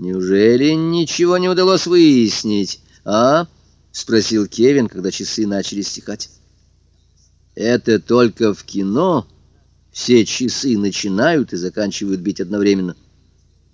Неужели ничего не удалось выяснить, а? — спросил Кевин, когда часы начали стихать. Это только в кино все часы начинают и заканчивают бить одновременно.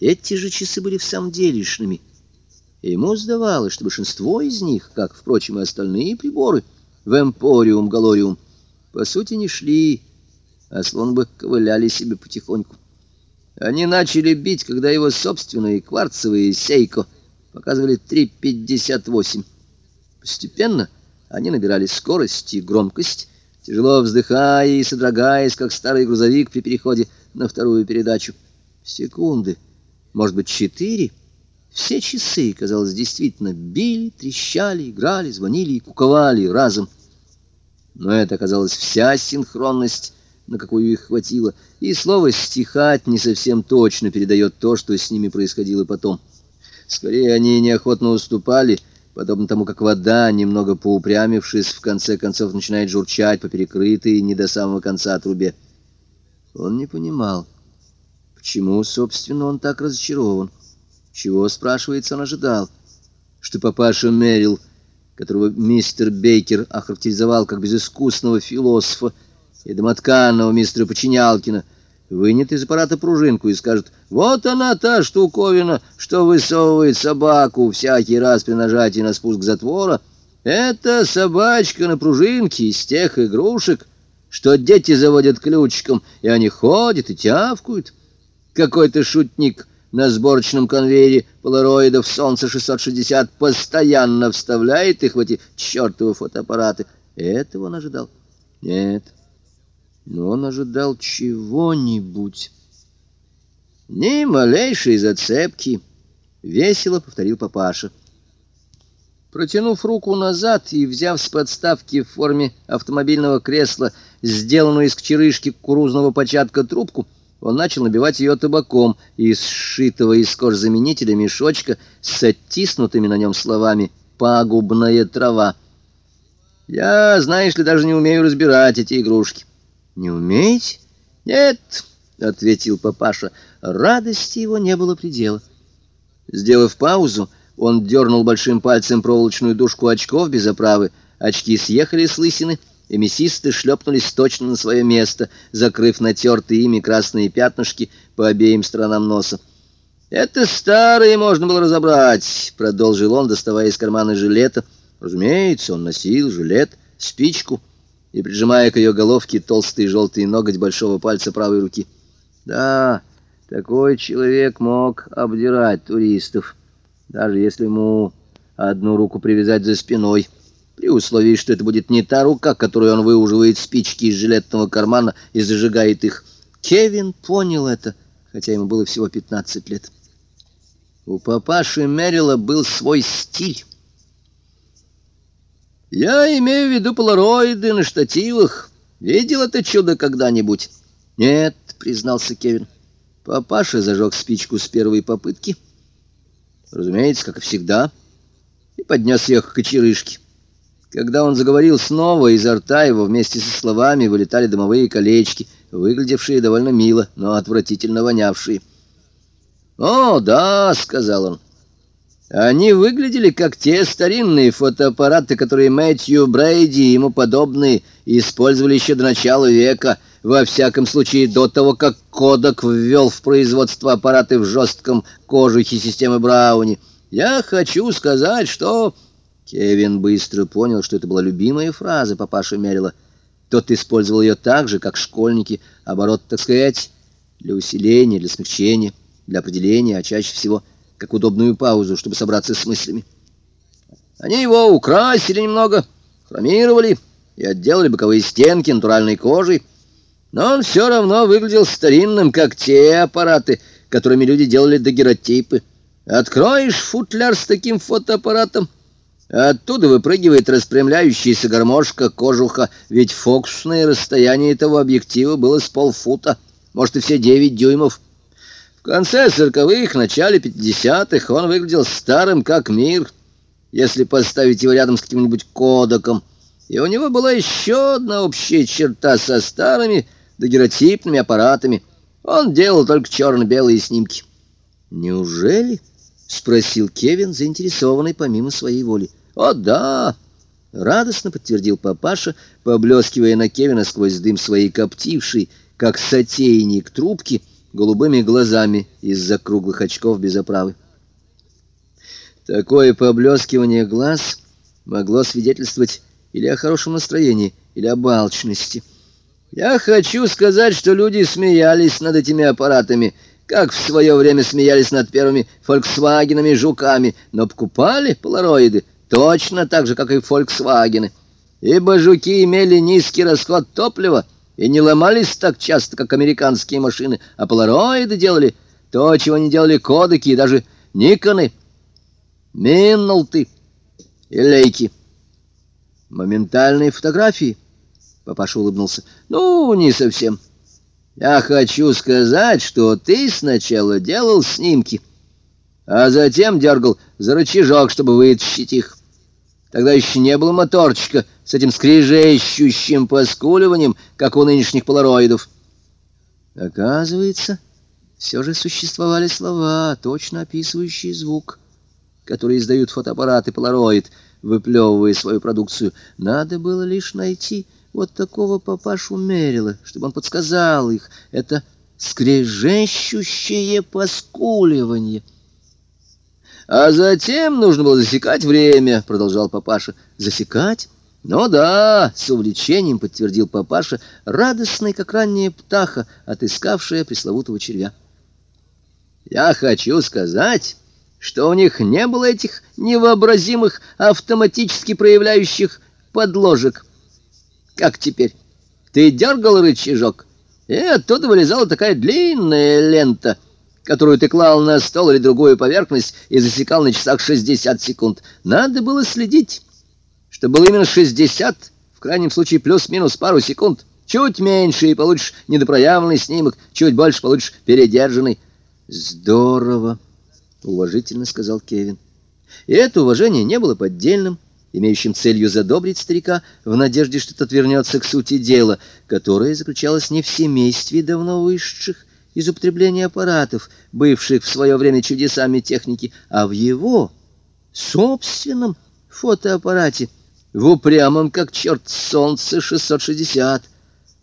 Эти же часы были в самом делешными. Ему сдавалось, что большинство из них, как, впрочем, и остальные приборы, в эмпориум галориум, по сути, не шли, а словно бы ковыляли себе потихоньку. Они начали бить, когда его собственные кварцевые сейко показывали 3,58. Постепенно они набирали скорость и громкость, тяжело вздыхая и содрогаясь, как старый грузовик при переходе на вторую передачу. Секунды, может быть, четыре. Все часы, казалось, действительно били, трещали, играли, звонили и куковали разом. Но это оказалась вся синхронность, на какую их хватило, и слово «стихать» не совсем точно передает то, что с ними происходило потом. Скорее, они неохотно уступали, подобно тому, как вода, немного поупрямившись, в конце концов начинает журчать по перекрытой не до самого конца трубе. Он не понимал, почему, собственно, он так разочарован. Чего, спрашивается, он ожидал? Что папаша Мерил, которого мистер Бейкер охарактеризовал как безыскусного философа, и домотканного мистера Починялкина, вынет из аппарата пружинку и скажет, «Вот она, та штуковина, что высовывает собаку всякий раз при нажатии на спуск затвора. Это собачка на пружинке из тех игрушек, что дети заводят ключиком, и они ходят и тявкают. Какой-то шутник на сборочном конвейере полароидов «Солнце 660» постоянно вставляет их в эти чертовы фотоаппараты. Этого он ожидал? Нет но он ожидал чего-нибудь. Ни малейшей зацепки, — весело повторил папаша. Протянув руку назад и взяв с подставки в форме автомобильного кресла, сделанную из кчерышки кукурузного початка трубку, он начал набивать ее табаком из сшитого из кожзаменителя мешочка с оттиснутыми на нем словами «пагубная трава». Я, знаешь ли, даже не умею разбирать эти игрушки. «Не умеете?» «Нет», — ответил папаша. Радости его не было предела. Сделав паузу, он дернул большим пальцем проволочную дужку очков без оправы. Очки съехали с лысины, и мясисты шлепнулись точно на свое место, закрыв натертые ими красные пятнышки по обеим сторонам носа. «Это старые можно было разобрать», — продолжил он, доставая из кармана жилета. Разумеется, он носил жилет, спичку — и прижимая к ее головке толстый желтый ноготь большого пальца правой руки. Да, такой человек мог обдирать туристов, даже если ему одну руку привязать за спиной, при условии, что это будет не та рука, которой он выуживает спички из жилетного кармана и зажигает их. Кевин понял это, хотя ему было всего 15 лет. У папаши Мерила был свой стиль. Я имею в виду полароиды на штативах. Видел это чудо когда-нибудь? Нет, признался Кевин. Папаша зажег спичку с первой попытки. Разумеется, как и всегда. И поднес ее к кочерышке. Когда он заговорил снова, изо рта его вместе со словами вылетали дымовые колечки, выглядевшие довольно мило, но отвратительно вонявшие. «О, да», — сказал он, они выглядели как те старинные фотоаппараты, которые Мэтью Брейди и ему подобные использовали еще до начала века, во всяком случае до того, как Кодак ввел в производство аппараты в жестком кожухе системы Брауни. Я хочу сказать, что... Кевин быстро понял, что это была любимая фраза папаши Мерила. Тот использовал ее так же, как школьники, оборот, так сказать, для усиления, для смягчения, для определения, а чаще всего как удобную паузу, чтобы собраться с мыслями. Они его украсили немного, хромировали и отделали боковые стенки натуральной кожей, но он все равно выглядел старинным, как те аппараты, которыми люди делали дагеротипы. Откроешь футляр с таким фотоаппаратом, оттуда выпрыгивает распрямляющаяся гармошка кожуха, ведь фокусное расстояние этого объектива было с полфута, может и все девять дюймов. Конце сороковых, начале пятидесятых он выглядел старым как мир, если поставить его рядом с каким-нибудь кодоком. И у него была еще одна общая черта со старыми дагеротипными аппаратами. Он делал только черно-белые снимки. Неужели? спросил Кевин, заинтересованный помимо своей воли. О, да! Радостно подтвердил папаша, поблескивая на Кевина сквозь дым своей коптившей, как сотейник трубки, голубыми глазами из-за круглых очков без оправы. Такое поблескивание глаз могло свидетельствовать или о хорошем настроении, или о балчности. Я хочу сказать, что люди смеялись над этими аппаратами, как в свое время смеялись над первыми «Фольксвагенами» жуками, но покупали полароиды точно так же, как и «Фольксвагены». Ибо жуки имели низкий расход топлива и не ломались так часто, как американские машины, а полароиды делали то, чего не делали кодеки и даже Никоны, Миннолты и Лейки. Моментальные фотографии — Папаша улыбнулся. «Ну, не совсем. Я хочу сказать, что ты сначала делал снимки, а затем дергал за рычажок, чтобы вытащить их. Тогда еще не было моторчика с этим скрежещущим поскуливанием, как у нынешних полароидов». Оказывается, все же существовали слова, точно описывающие звук, который издают фотоаппараты полароид, выплевывая свою продукцию. Надо было лишь найти вот такого папашу Мерила, чтобы он подсказал их. Это скрежещущее поскуливание. А затем нужно было засекать время, продолжал папаша. Засекать? Ну да, с увлечением подтвердил папаша, радостный, как ранняя птаха, отыскавшая пресловутого червя. Я хочу сказать, что у них не было этих невообразимых автоматически проявляющих подложек. Как теперь? Ты дергал рычажок, и оттуда вылезала такая длинная лента, которую ты клал на стол или другую поверхность и засекал на часах 60 секунд. Надо было следить, чтобы было именно 60, в крайнем случае плюс-минус пару секунд. Чуть меньше, и получишь недопроявленный снимок, чуть больше получишь передержанный. Здорово, уважительно сказал Кевин. И это уважение не было поддельным имеющим целью задобрить старика в надежде, что тот вернется к сути дела, которое заключалось не в семействе давно высших из употребления аппаратов, бывших в свое время чудесами техники, а в его собственном фотоаппарате, в упрямом, как черт, солнце 660,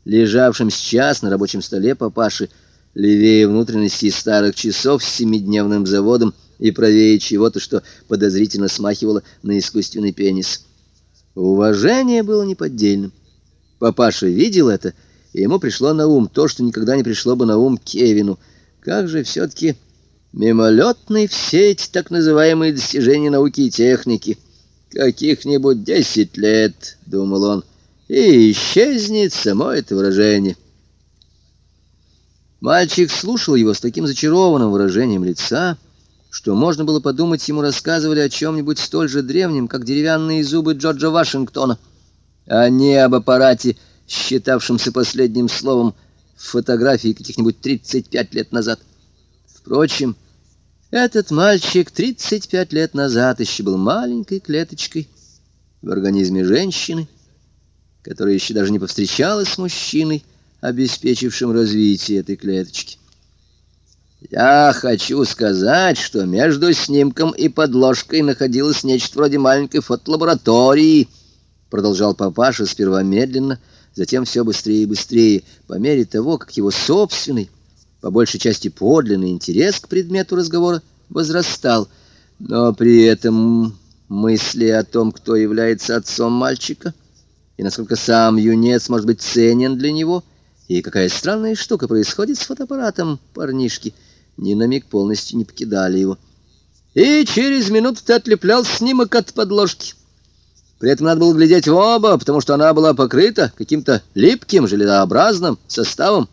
лежавшем сейчас на рабочем столе папаши, левее внутренности старых часов с семидневным заводом, и правее чего-то, что подозрительно смахивало на искусственный пенис. Уважение было неподдельным. Папаша видел это, и ему пришло на ум то, что никогда не пришло бы на ум Кевину. Как же все-таки мимолетны все эти так называемые достижения науки и техники. Каких-нибудь десять лет, — думал он, — и исчезнет само это выражение. Мальчик слушал его с таким зачарованным выражением лица, — что можно было подумать, ему рассказывали о чем-нибудь столь же древнем, как деревянные зубы Джорджа Вашингтона, а не об аппарате, считавшемся последним словом фотографии каких-нибудь 35 лет назад. Впрочем, этот мальчик 35 лет назад еще был маленькой клеточкой в организме женщины, которая еще даже не повстречалась с мужчиной, обеспечившим развитие этой клеточки. Я хочу сказать, что между снимком и подложкой находилось нечто вроде маленькой фотолаборатории, продолжал папаша сперва медленно, затем все быстрее и быстрее, по мере того, как его собственный, по большей части подлинный интерес к предмету разговора возрастал, но при этом мысли о том, кто является отцом мальчика, и насколько сам юнец может быть ценен для него, и какая странная штука происходит с фотоаппаратом парнишки — ни на миг полностью не покидали его. И через минуту ты отлеплял снимок от подложки. При этом надо было глядеть в оба, потому что она была покрыта каким-то липким, железообразным составом.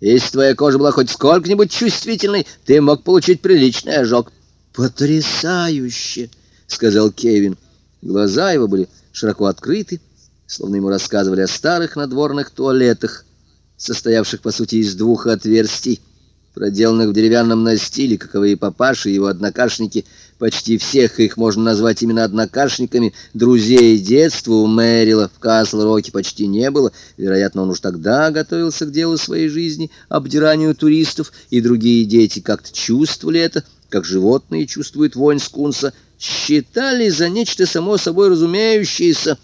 Если твоя кожа была хоть сколько-нибудь чувствительной, ты мог получить приличный ожог. «Потрясающе!» — сказал Кевин. Глаза его были широко открыты, словно ему рассказывали о старых надворных туалетах, состоявших, по сути, из двух отверстий, проделанных в деревянном настиле, каковые папаши и его однокашники, почти всех их можно назвать именно однокашниками, друзей детства у Мэрила в Касл-Роке почти не было, вероятно, он уж тогда готовился к делу своей жизни, обдиранию туристов, и другие дети как-то чувствовали это, как животные чувствуют вонь скунса, считали за нечто само собой разумеющееся,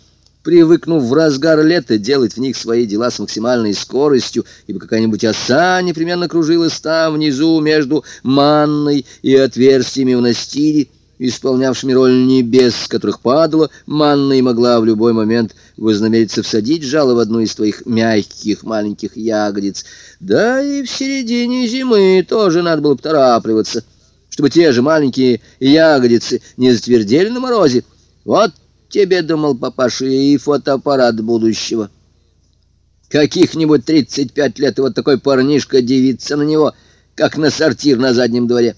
привыкнув в разгар лета делать в них свои дела с максимальной скоростью, ибо какая-нибудь оса непременно кружилась там, внизу, между манной и отверстиями в настире, исполнявшими роль небес, с которых падала манна и могла в любой момент вознамериться всадить жало в одну из твоих мягких маленьких ягодиц. Да и в середине зимы тоже надо было поторапливаться, чтобы те же маленькие ягодицы не затвердели на морозе. Вот тебе, думал папаша, и фотоаппарат будущего. Каких-нибудь тридцать пять лет, и вот такой парнишка дивится на него, как на сортир на заднем дворе.